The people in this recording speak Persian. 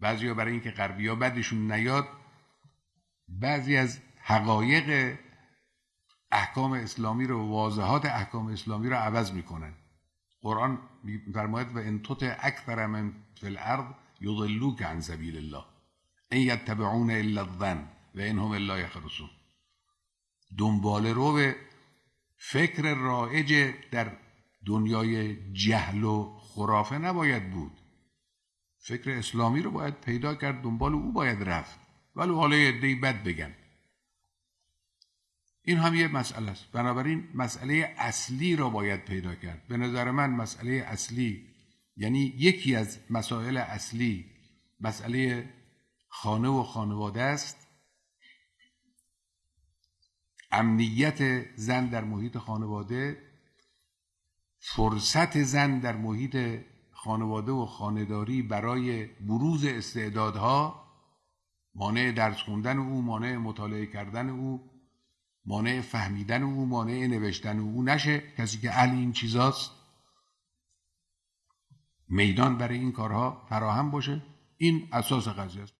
بعضی ها برای اینکه غربی ها بدشون نیاد بعضی از حقایق احکام اسلامی رو واضحات احکام اسلامی رو عوض می‌کنن. قرآن میفرماید و ان تطع اکثر من فی الارض یضلوک عن سبیل الله. ان یتبعون الا الظن و ان هم الا یخرسون دنبال رو فکر رایج در دنیای جهل و خرافه نباید بود. فکر اسلامی رو باید پیدا کرد دنبال او باید رفت. ولی حالا یه بد بگن این هم یه مسئله است. بنابراین مسئله اصلی را باید پیدا کرد. به نظر من مسئله اصلی یعنی یکی از مسائل اصلی مسئله خانه و خانواده است. امنیت زن در محیط خانواده فرصت زن در محیط خانواده و خانداری برای بروز استعدادها مانع درس خوندن او مانع مطالعه کردن او مانع فهمیدن او مانع نوشتن او. نشه کسی که اهل این چیزاست. میدان برای این کارها فراهم باشه. این اساس قضیه است.